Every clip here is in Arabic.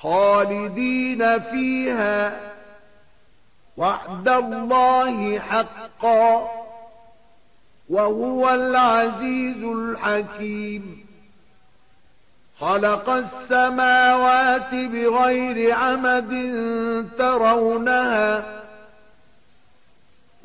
خالدين فيها وعد الله حقا وهو العزيز الحكيم. خلق السماوات بغير عمد ترونها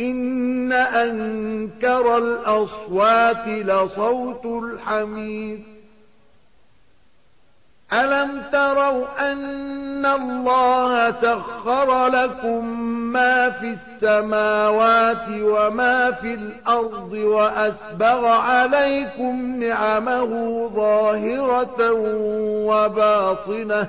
إن أنكر الأصوات لصوت الحميد. ألم تروا أن الله سخر لكم ما في السماوات وما في الأرض وأسبغ عليكم نعمه ظاهرة وباطنة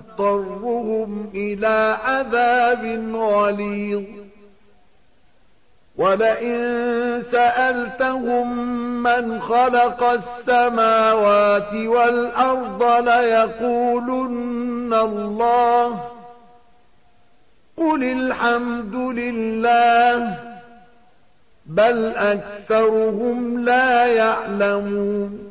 إلى عذاب غليظ. ولئن سألتهم من خلق السماوات والأرض ليقولن الله. قل الحمد لله بل أكثرهم لا يعلمون.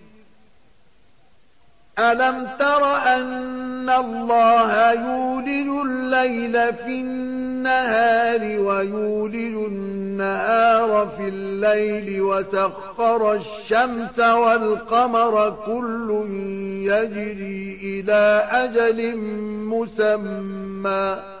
ألم تر أن الله يولد الليل في النهار ويولد النهار في الليل وسخر الشمس والقمر كل يجري إلى أجل مسمى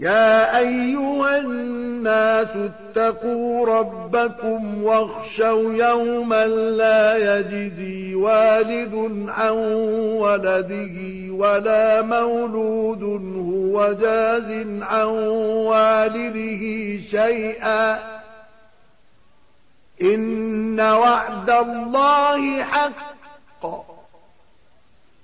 يا أيها الناس اتقوا ربكم واخشوا يوما لا يجدي والد عن ولده ولا مولود هو جاز عن والده شيئا. إن وعد الله حق.